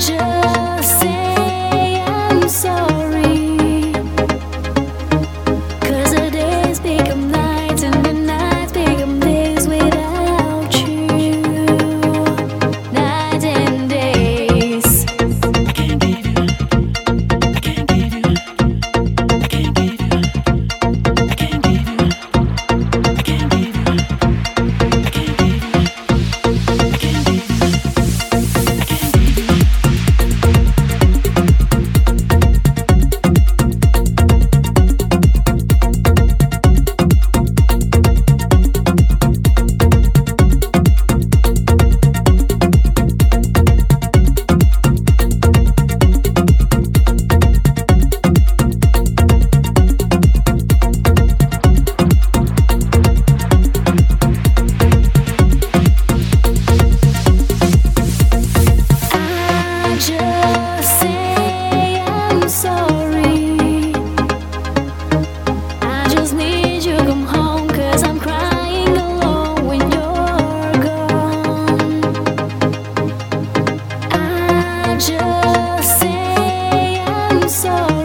you Just say I'm sorry.